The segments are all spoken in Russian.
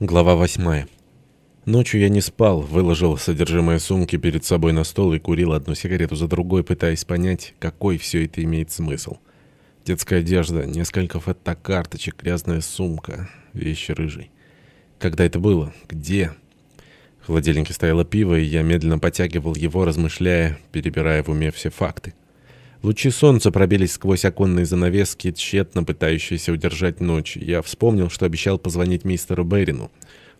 Глава восьмая. Ночью я не спал, выложил содержимое сумки перед собой на стол и курил одну сигарету за другой, пытаясь понять, какой все это имеет смысл. Детская одежда, несколько фотокарточек, грязная сумка, вещи рыжий. Когда это было? Где? В холодильнике стояло пиво, и я медленно потягивал его, размышляя, перебирая в уме все факты. Лучи солнца пробились сквозь оконные занавески, тщетно пытающиеся удержать ночь. Я вспомнил, что обещал позвонить мистеру Берину.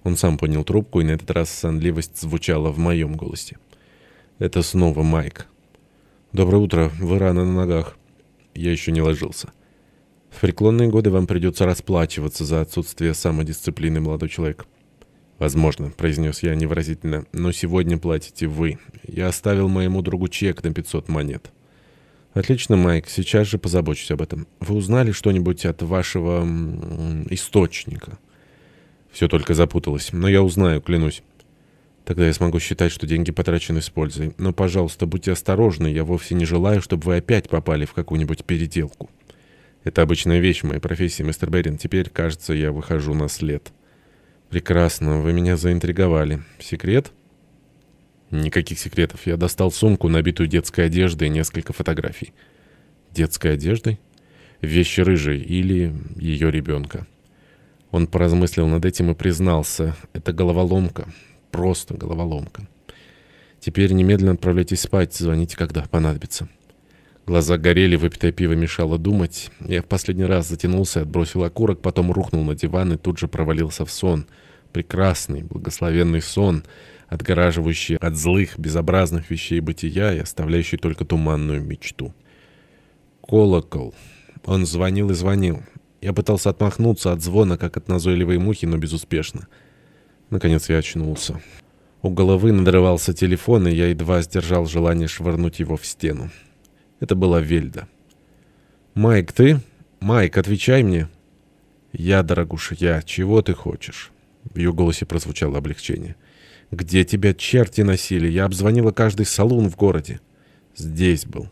Он сам понял трубку, и на этот раз сонливость звучала в моем голосе. Это снова Майк. «Доброе утро. Вы рано на ногах». Я еще не ложился. В преклонные годы вам придется расплачиваться за отсутствие самодисциплины, молодой человек. «Возможно», — произнес я невыразительно, — «но сегодня платите вы. Я оставил моему другу чек на 500 монет». «Отлично, Майк. Сейчас же позабочусь об этом. Вы узнали что-нибудь от вашего... источника?» «Все только запуталось. Но я узнаю, клянусь». «Тогда я смогу считать, что деньги потрачены с пользой. Но, пожалуйста, будьте осторожны. Я вовсе не желаю, чтобы вы опять попали в какую-нибудь переделку». «Это обычная вещь в моей профессии, мистер Берин. Теперь, кажется, я выхожу на след». «Прекрасно. Вы меня заинтриговали. Секрет?» Никаких секретов. Я достал сумку, набитую детской одеждой и несколько фотографий. Детской одеждой? Вещи рыжей или ее ребенка. Он поразмыслил над этим и признался. Это головоломка. Просто головоломка. Теперь немедленно отправляйтесь спать, звоните, когда понадобится. Глаза горели, выпитое пиво мешало думать. Я в последний раз затянулся, отбросил окурок, потом рухнул на диван и тут же провалился в сон. Прекрасный, благословенный сон — отгораживающий от злых, безобразных вещей бытия и оставляющий только туманную мечту. Колокол. Он звонил и звонил. Я пытался отмахнуться от звона, как от назойливой мухи, но безуспешно. Наконец я очнулся. У головы надрывался телефон, и я едва сдержал желание швырнуть его в стену. Это была Вельда. «Майк, ты? Майк, отвечай мне!» «Я, дорогуша, я. Чего ты хочешь?» В ее голосе прозвучало облегчение. «Где тебя черти носили? Я обзвонила каждый салун в городе». «Здесь был».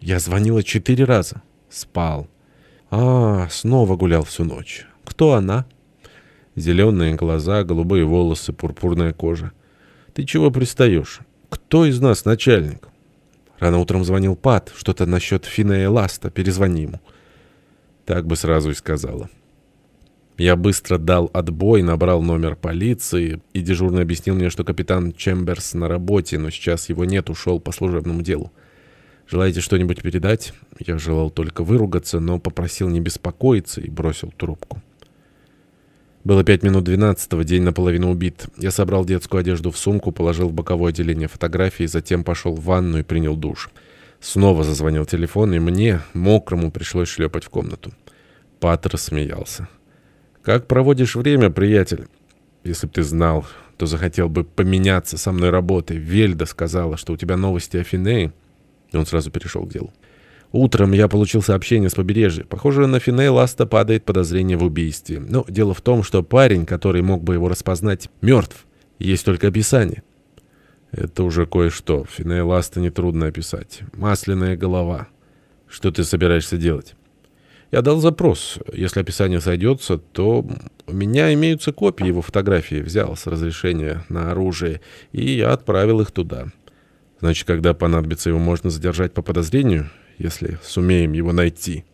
«Я звонила четыре раза». «Спал». «А, снова гулял всю ночь. Кто она?» Зеленые глаза, голубые волосы, пурпурная кожа. «Ты чего пристаешь? Кто из нас начальник?» Рано утром звонил Пат, что-то насчет Финея Ласта, перезвони ему. Так бы сразу и сказала. Я быстро дал отбой, набрал номер полиции, и дежурный объяснил мне, что капитан Чемберс на работе, но сейчас его нет, ушел по служебному делу. «Желаете что-нибудь передать?» Я желал только выругаться, но попросил не беспокоиться и бросил трубку. Было пять минут двенадцатого, день наполовину убит. Я собрал детскую одежду в сумку, положил в боковое отделение фотографии, затем пошел в ванну и принял душ. Снова зазвонил телефон, и мне, мокрому, пришлось шлепать в комнату. Паттер смеялся. «Как проводишь время, приятель?» «Если б ты знал, то захотел бы поменяться со мной работой. Вельда сказала, что у тебя новости о Финее». Он сразу перешел к делу. Утром я получил сообщение с побережья. Похоже, на Финей Ласта падает подозрение в убийстве. Но дело в том, что парень, который мог бы его распознать, мертв. Есть только описание. Это уже кое-что. Финей Ласта нетрудно описать. Масляная голова. Что ты собираешься делать? Я дал запрос. Если описание сойдется, то у меня имеются копии его фотографий. Взял с разрешения на оружие, и я отправил их туда. Значит, когда понадобится его, можно задержать по подозрению, если сумеем его найти.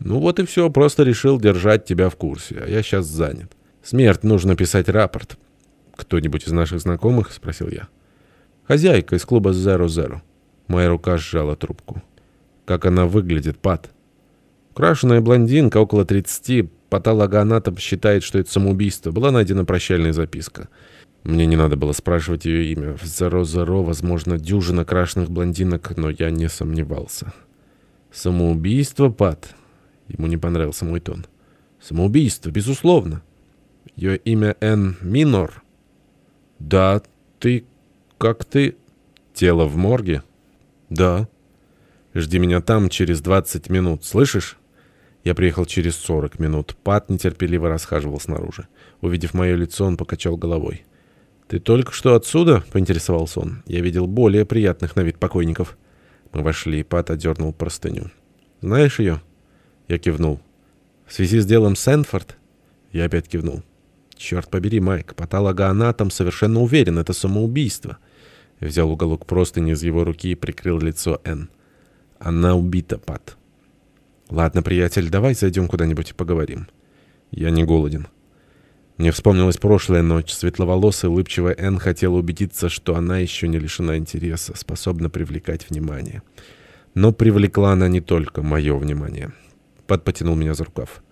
Ну вот и все, просто решил держать тебя в курсе, а я сейчас занят. Смерть, нужно писать рапорт. Кто-нибудь из наших знакомых? Спросил я. Хозяйка из клуба Zero. Моя рука сжала трубку. Как она выглядит, Пат? Крашеная блондинка, около 30, патологоанатом считает, что это самоубийство. Была найдена прощальная записка. Мне не надо было спрашивать ее имя. В Зеро-Зеро, возможно, дюжина крашеных блондинок, но я не сомневался. Самоубийство, Пат? Ему не понравился мой тон. Самоубийство, безусловно. Ее имя Н. Минор? Да, ты... как ты... Тело в морге? Да. Жди меня там через 20 минут, слышишь? Я приехал через 40 минут. Пат нетерпеливо расхаживал снаружи. Увидев мое лицо, он покачал головой. «Ты только что отсюда?» — поинтересовался он. «Я видел более приятных на вид покойников». Мы вошли, и Пат одернул простыню. «Знаешь ее?» Я кивнул. «В связи с делом Сэнфорд?» Я опять кивнул. Черт побери, Майк, патологоанатом совершенно уверен, это самоубийство. Я взял уголок простыни из его руки и прикрыл лицо Энн. Она убита, Пат. Ладно, приятель, давай зайдем куда-нибудь и поговорим. Я не голоден. Мне вспомнилась прошлая ночь. Светловолосая, улыбчивая Энн хотела убедиться, что она еще не лишена интереса, способна привлекать внимание. Но привлекла она не только мое внимание. Пат потянул меня за рукав.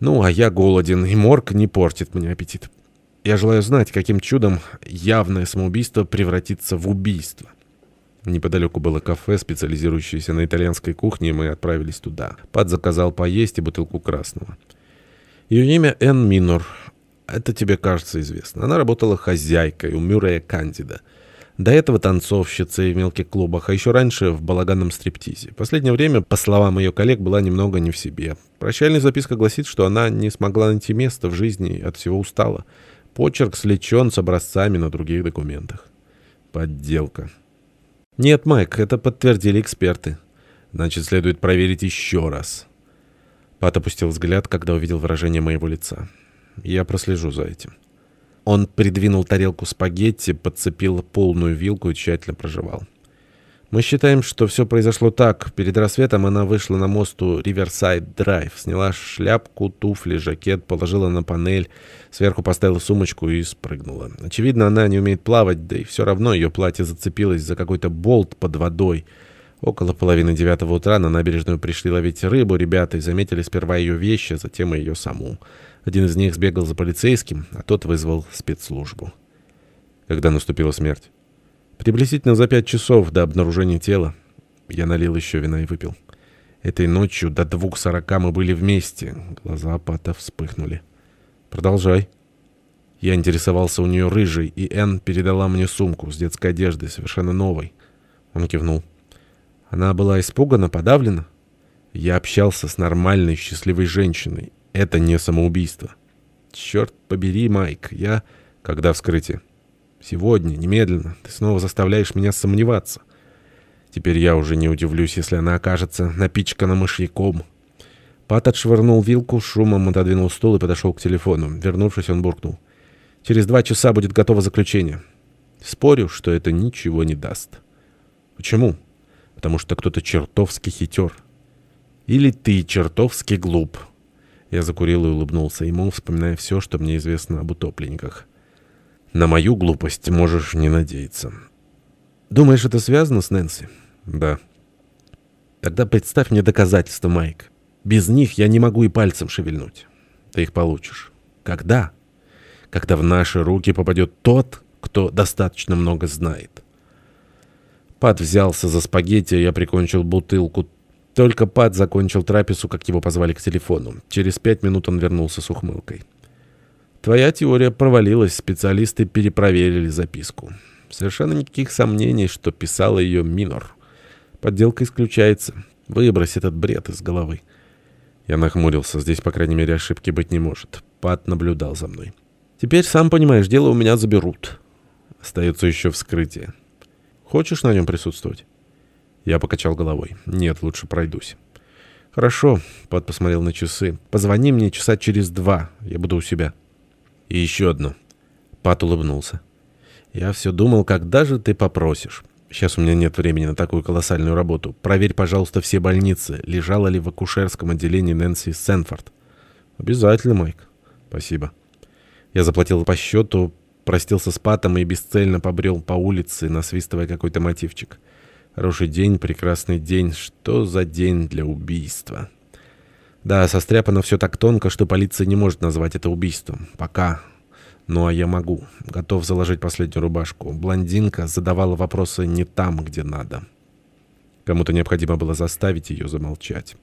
Ну, а я голоден, и морг не портит мне аппетит. Я желаю знать, каким чудом явное самоубийство превратится в убийство. Неподалеку было кафе, специализирующееся на итальянской кухне, и мы отправились туда. Пат заказал поесть и бутылку красного. Ее имя Энн Минор. Это тебе кажется известно. Она работала хозяйкой у Мюррея Кандида. До этого танцовщицей в мелких клубах, а еще раньше в балаганном стриптизе. Последнее время, по словам ее коллег, была немного не в себе. Прощальная записка гласит, что она не смогла найти место в жизни и от всего устала. Почерк слечен с образцами на других документах. Подделка. Нет, Майк, это подтвердили эксперты. Значит, следует проверить еще раз. Пат опустил взгляд, когда увидел выражение моего лица. Я прослежу за этим. Он придвинул тарелку спагетти, подцепил полную вилку и тщательно прожевал. Мы считаем, что все произошло так. Перед рассветом она вышла на мосту Риверсайд Драйв, сняла шляпку, туфли, жакет, положила на панель, сверху поставила сумочку и спрыгнула. Очевидно, она не умеет плавать, да и все равно ее платье зацепилось за какой-то болт под водой. Около половины девятого утра на набережную пришли ловить рыбу ребята и заметили сперва ее вещи, затем и ее саму. Один из них сбегал за полицейским, а тот вызвал спецслужбу. Когда наступила смерть? Приблизительно за пять часов до обнаружения тела. Я налил еще вина и выпил. Этой ночью до двух сорока мы были вместе. Глаза Пата вспыхнули. Продолжай. Я интересовался у нее рыжей, и Энн передала мне сумку с детской одеждой, совершенно новой. Он кивнул. Она была испугана, подавлена. Я общался с нормальной, счастливой женщиной. Это не самоубийство. Черт побери, Майк, я... Когда вскрытие? Сегодня, немедленно. Ты снова заставляешь меня сомневаться. Теперь я уже не удивлюсь, если она окажется напичкана мышьяком. Пат отшвырнул вилку, шумом отодвинул стул и подошел к телефону. Вернувшись, он буркнул. «Через два часа будет готово заключение». Спорю, что это ничего не даст. Почему? Потому что кто-то чертовски хитер. Или ты чертовски глуп. Я закурил и улыбнулся ему, вспоминая все, что мне известно об утопленниках. На мою глупость можешь не надеяться. Думаешь, это связано с Нэнси? Да. Тогда представь мне доказательства, Майк. Без них я не могу и пальцем шевельнуть. Ты их получишь. Когда? Когда в наши руки попадет тот, кто достаточно много знает. Пат взялся за спагетти, а я прикончил бутылку только Пат закончил трапезу, как его позвали к телефону. Через пять минут он вернулся с ухмылкой. «Твоя теория провалилась, специалисты перепроверили записку. Совершенно никаких сомнений, что писала ее Минор. Подделка исключается. Выбрось этот бред из головы». Я нахмурился. Здесь, по крайней мере, ошибки быть не может. Пат наблюдал за мной. «Теперь, сам понимаешь, дело у меня заберут. Остается еще вскрытие. Хочешь на нем присутствовать?» Я покачал головой. «Нет, лучше пройдусь». «Хорошо», — Пат посмотрел на часы. «Позвони мне часа через два. Я буду у себя». «И еще одно». Пат улыбнулся. «Я все думал, когда же ты попросишь. Сейчас у меня нет времени на такую колоссальную работу. Проверь, пожалуйста, все больницы. Лежала ли в акушерском отделении Нэнси Сенфорд?» «Обязательно, Майк». «Спасибо». Я заплатил по счету, простился с Патом и бесцельно побрел по улице, насвистывая какой-то мотивчик. Хороший день, прекрасный день. Что за день для убийства? Да, состряпано все так тонко, что полиция не может назвать это убийством. Пока. Ну а я могу. Готов заложить последнюю рубашку. Блондинка задавала вопросы не там, где надо. Кому-то необходимо было заставить ее замолчать.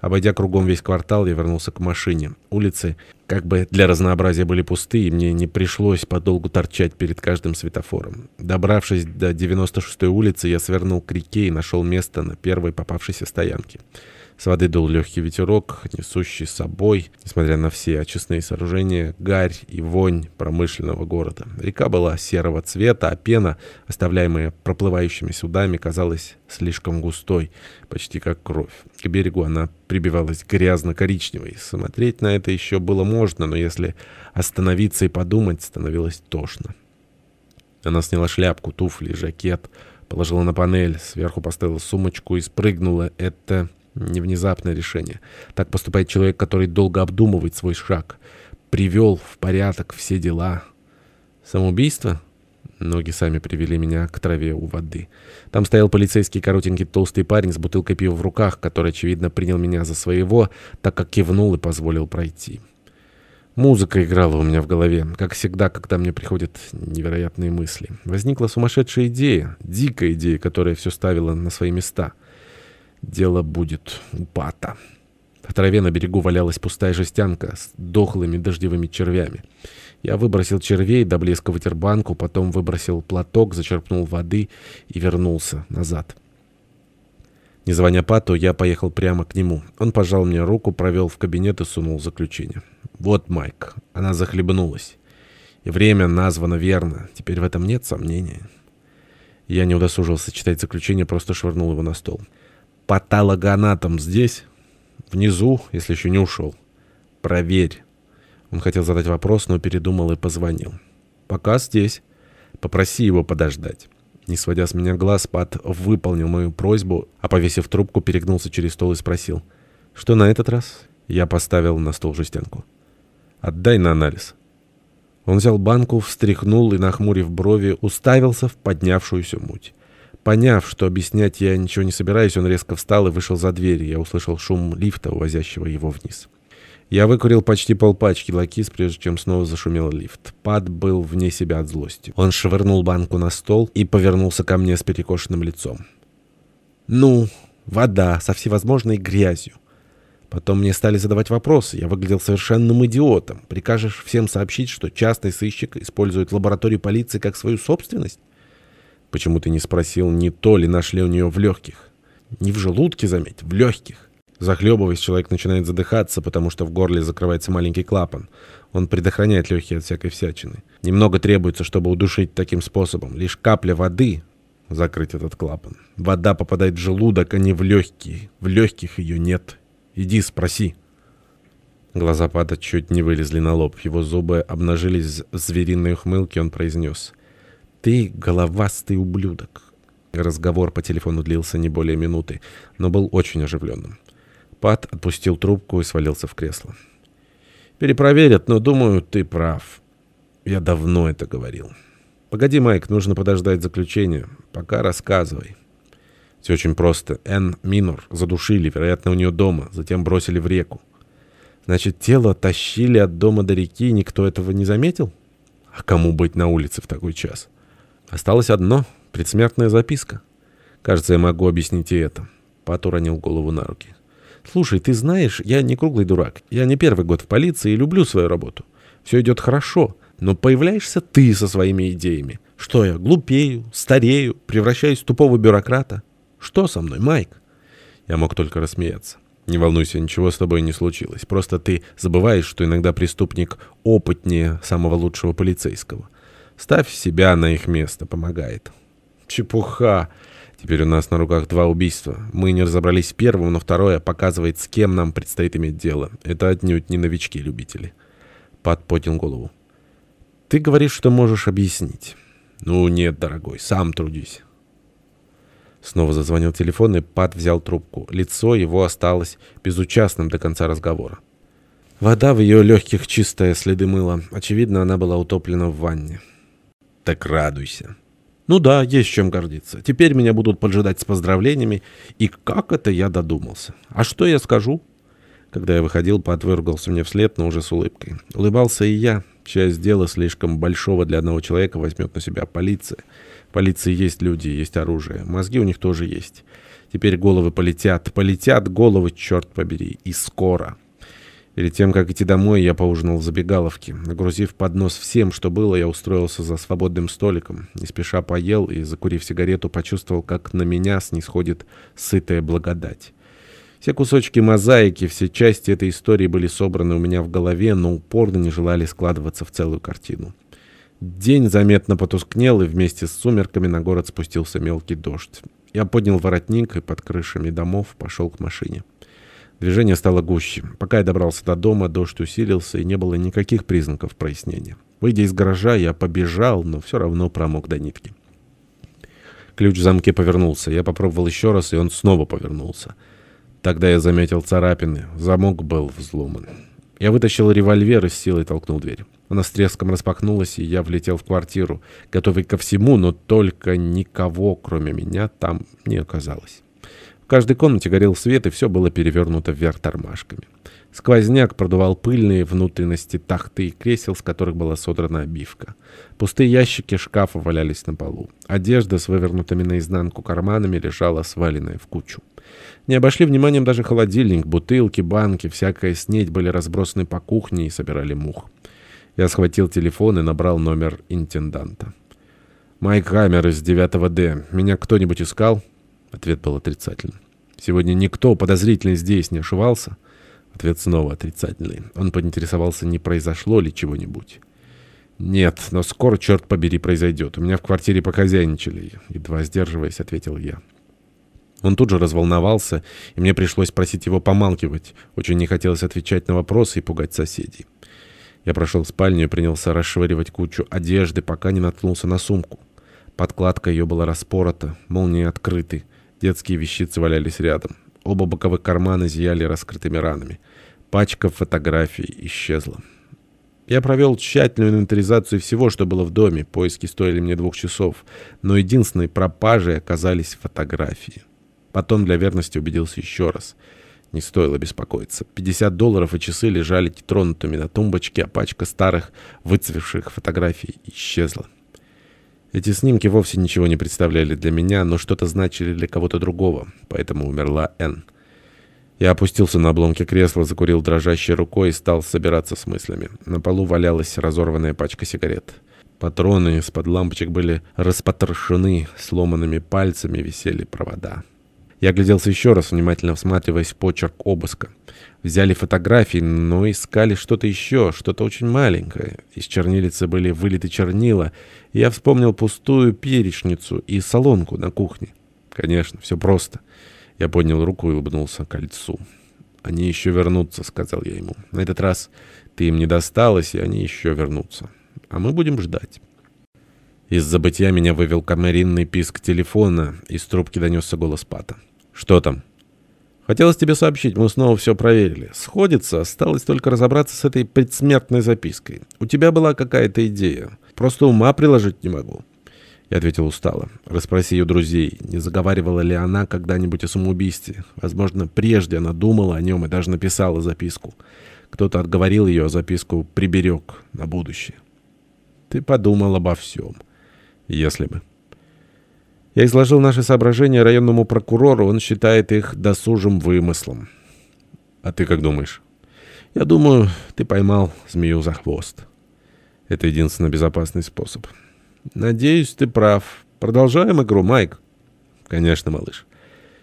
Обойдя кругом весь квартал, я вернулся к машине. Улицы как бы для разнообразия были пусты, и мне не пришлось подолгу торчать перед каждым светофором. Добравшись до 96-й улицы, я свернул к реке и нашел место на первой попавшейся стоянке. С воды дул легкий ветерок, несущий с собой, несмотря на все очистные сооружения, гарь и вонь промышленного города. Река была серого цвета, а пена, оставляемая проплывающими судами, казалась слишком густой, почти как кровь. К берегу она прибивалась грязно-коричневой. Смотреть на это еще было можно, но если остановиться и подумать, становилось тошно. Она сняла шляпку, туфли, жакет, положила на панель, сверху поставила сумочку и спрыгнула. Это не внезапное решение. Так поступает человек, который долго обдумывает свой шаг. Привел в порядок все дела. Самоубийство? Ноги сами привели меня к траве у воды. Там стоял полицейский коротенький толстый парень с бутылкой пива в руках, который, очевидно, принял меня за своего, так как кивнул и позволил пройти. Музыка играла у меня в голове, как всегда, когда мне приходят невероятные мысли. Возникла сумасшедшая идея, дикая идея, которая все ставила на свои места — Дело будет у Пата. В траве на берегу валялась пустая жестянка с дохлыми дождевыми червями. Я выбросил червей, до блеска вытер банку, потом выбросил платок, зачерпнул воды и вернулся назад. Не звоня Пату, я поехал прямо к нему. Он пожал мне руку, провел в кабинет и сунул заключение. «Вот, Майк, она захлебнулась. И время названо верно. Теперь в этом нет сомнения». Я не удосужился читать заключение, просто швырнул его на стол патологоанатом здесь? Внизу, если еще не ушел. Проверь. Он хотел задать вопрос, но передумал и позвонил. Пока здесь. Попроси его подождать. Не сводя с меня глаз, Пат выполнил мою просьбу, а повесив трубку, перегнулся через стол и спросил. «Что на этот раз?» Я поставил на стол жестянку. «Отдай на анализ». Он взял банку, встряхнул и, нахмурив брови, уставился в поднявшуюся муть. Поняв, что объяснять я ничего не собираюсь, он резко встал и вышел за дверь. Я услышал шум лифта, увозящего его вниз. Я выкурил почти полпачки Luckies, прежде чем снова зашумел лифт. Пад был вне себя от злости. Он швырнул банку на стол и повернулся ко мне с перекошенным лицом. «Ну, вода со всевозможной грязью». Потом мне стали задавать вопросы. Я выглядел совершенным идиотом. Прикажешь всем сообщить, что частный сыщик использует лабораторию полиции как свою собственность? Почему ты не спросил, не то ли нашли у нее в легких? Не в желудке, заметь, в легких. Захлебываясь, человек начинает задыхаться, потому что в горле закрывается маленький клапан. Он предохраняет легкие от всякой всячины. Немного требуется, чтобы удушить таким способом. Лишь капля воды закрыть этот клапан. Вода попадает в желудок, а не в легкие. В легких ее нет. Иди спроси. Глаза Пада чуть не вылезли на лоб. Его зубы обнажились в звериной ухмылке, он произнес. «Ты головастый ублюдок». Разговор по телефону длился не более минуты, но был очень оживленным. Пат отпустил трубку и свалился в кресло. «Перепроверят, но, думаю, ты прав. Я давно это говорил. Погоди, Майк, нужно подождать заключения. Пока рассказывай». Все очень просто. Н. Минор задушили, вероятно, у нее дома, затем бросили в реку. Значит, тело тащили от дома до реки, никто этого не заметил? А кому быть на улице в такой час?» Осталось одно — предсмертная записка. Кажется, я могу объяснить и это. Пат уронил голову на руки. «Слушай, ты знаешь, я не круглый дурак. Я не первый год в полиции и люблю свою работу. Все идет хорошо, но появляешься ты со своими идеями. Что я, глупею, старею, превращаюсь в тупого бюрократа? Что со мной, Майк?» Я мог только рассмеяться. «Не волнуйся, ничего с тобой не случилось. Просто ты забываешь, что иногда преступник опытнее самого лучшего полицейского». Ставь себя на их место, помогает. Чепуха. Теперь у нас на руках два убийства. Мы не разобрались в первом, но второе показывает, с кем нам предстоит иметь дело. Это отнюдь не новички-любители. Пат поднял голову. Ты говоришь, что можешь объяснить. Ну нет, дорогой, сам трудись. Снова зазвонил телефон, и Пат взял трубку. Лицо его осталось безучастным до конца разговора. Вода в ее легких чистая, следы мыла. Очевидно, она была утоплена в ванне. Так радуйся. Ну да, есть чем гордиться. Теперь меня будут поджидать с поздравлениями. И как это я додумался? А что я скажу? Когда я выходил, Пат выругался мне вслед, но уже с улыбкой. Улыбался и я. Часть дела слишком большого для одного человека возьмет на себя полиция. Полиции есть люди, есть оружие. Мозги у них тоже есть. Теперь головы полетят. Полетят головы, черт побери. И скоро. Перед тем, как идти домой, я поужинал в забегаловке. Нагрузив поднос всем, что было, я устроился за свободным столиком. Не спеша поел и, закурив сигарету, почувствовал, как на меня снисходит сытая благодать. Все кусочки мозаики, все части этой истории были собраны у меня в голове, но упорно не желали складываться в целую картину. День заметно потускнел, и вместе с сумерками на город спустился мелкий дождь. Я поднял воротник и под крышами домов пошел к машине. Движение стало гуще. Пока я добрался до дома, дождь усилился, и не было никаких признаков прояснения. Выйдя из гаража, я побежал, но все равно промок до нитки. Ключ в замке повернулся. Я попробовал еще раз, и он снова повернулся. Тогда я заметил царапины. Замок был взломан. Я вытащил револьвер и с силой толкнул дверь. Она с треском распахнулась, и я влетел в квартиру, готовый ко всему, но только никого, кроме меня, там не оказалось. Каждой комнате горел свет, и все было перевернуто вверх тормашками. Сквозняк продувал пыльные внутренности тахты и кресел, с которых была содрана обивка. Пустые ящики шкафа валялись на полу. Одежда с вывернутыми наизнанку карманами лежала сваленная в кучу. Не обошли вниманием даже холодильник, бутылки, банки, всякая снедь были разбросаны по кухне и собирали мух. Я схватил телефон и набрал номер интенданта. «Майк Хаммер из 9D. Меня кто-нибудь искал?» Ответ был отрицательный. «Сегодня никто подозрительный здесь не ошивался?» Ответ снова отрицательный. Он поинтересовался, не произошло ли чего-нибудь. «Нет, но скоро, черт побери, произойдет. У меня в квартире похозяйничали». Едва сдерживаясь, ответил я. Он тут же разволновался, и мне пришлось просить его помалкивать. Очень не хотелось отвечать на вопросы и пугать соседей. Я прошел в спальню и принялся расшвыривать кучу одежды, пока не наткнулся на сумку. Подкладка ее была распорота, молнии открыты, детские вещицы валялись рядом. Оба боковых кармана зияли раскрытыми ранами. Пачка фотографий исчезла. Я провел тщательную инвентаризацию всего, что было в доме. Поиски стоили мне двух часов. Но единственной пропажей оказались фотографии. Потом для верности убедился еще раз. Не стоило беспокоиться. 50 долларов и часы лежали тронутыми на тумбочке, а пачка старых, выцвевших фотографий исчезла. Эти снимки вовсе ничего не представляли для меня, но что-то значили для кого-то другого, поэтому умерла Энн. Я опустился на обломки кресла, закурил дрожащей рукой и стал собираться с мыслями. На полу валялась разорванная пачка сигарет. Патроны из-под лампочек были распотрошены, сломанными пальцами висели провода. Я огляделся еще раз, внимательно всматриваясь в почерк обыска. Взяли фотографии, но искали что-то еще, что-то очень маленькое. Из чернилицы были вылиты чернила. Я вспомнил пустую перечницу и солонку на кухне. Конечно, все просто. Я поднял руку и улыбнулся кольцу. «Они еще вернутся», — сказал я ему. «На этот раз ты им не досталась, и они еще вернутся. А мы будем ждать». Из забытия меня вывел камеринный писк телефона. Из трубки донесся голос Пата. «Что там?» «Хотелось тебе сообщить, мы снова все проверили. Сходится, осталось только разобраться с этой предсмертной запиской. У тебя была какая-то идея. Просто ума приложить не могу». Я ответил устало. Расспроси ее друзей, не заговаривала ли она когда-нибудь о самоубийстве. Возможно, прежде она думала о нем и даже написала записку. Кто-то отговорил ее, а записку приберег на будущее. Ты подумал обо всем. Если бы. Я изложил наши соображения районному прокурору, он считает их досужим вымыслом. А ты как думаешь? Я думаю, ты поймал змею за хвост. Это единственно безопасный способ. Надеюсь, ты прав. Продолжаем игру, Майк? Конечно, малыш.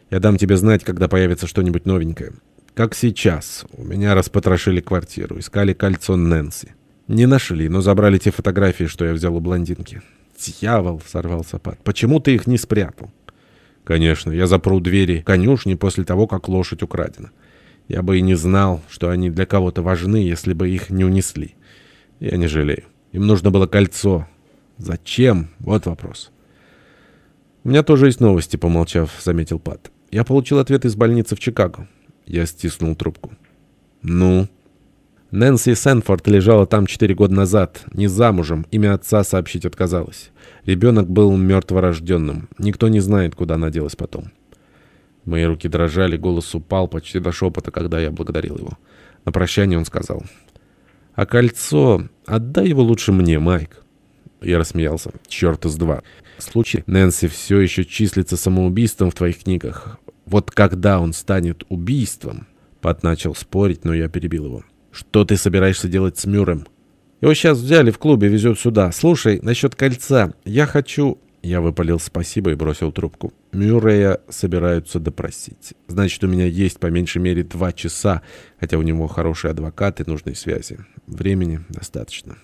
Я дам тебе знать, когда появится что-нибудь новенькое. Как сейчас. У меня распотрошили квартиру, искали кольцо Нэнси. Не нашли, но забрали те фотографии, что я взял у блондинки. «Дьявол!» — сорвался Пат. «Почему ты их не спрятал?» «Конечно, я запру двери конюшни после того, как лошадь украдена. Я бы и не знал, что они для кого-то важны, если бы их не унесли. Я не жалею. Им нужно было кольцо. Зачем? Вот вопрос». «У меня тоже есть новости», — помолчав, заметил Пат. «Я получил ответ из больницы в Чикаго». Я стиснул трубку. «Ну?» Нэнси Сэнфорд лежала там четыре года назад, не замужем, имя отца сообщить отказалась. Ребенок был мертворожденным, никто не знает, куда она делась потом. Мои руки дрожали, голос упал почти до шепота, когда я благодарил его. На прощание он сказал, «А кольцо, отдай его лучше мне, Майк». Я рассмеялся, черт из два. Случай Нэнси все еще числится самоубийством в твоих книгах. Вот когда он станет убийством... Пат начал спорить, но я перебил его. Что ты собираешься делать с Мюром? Его сейчас взяли в клубе, везет сюда. Слушай, насчет кольца. Я хочу... Я выпалил спасибо и бросил трубку. Мюррея собираются допросить. Значит, у меня есть по меньшей мере два часа, хотя у него хороший адвокат и нужные связи. Времени достаточно.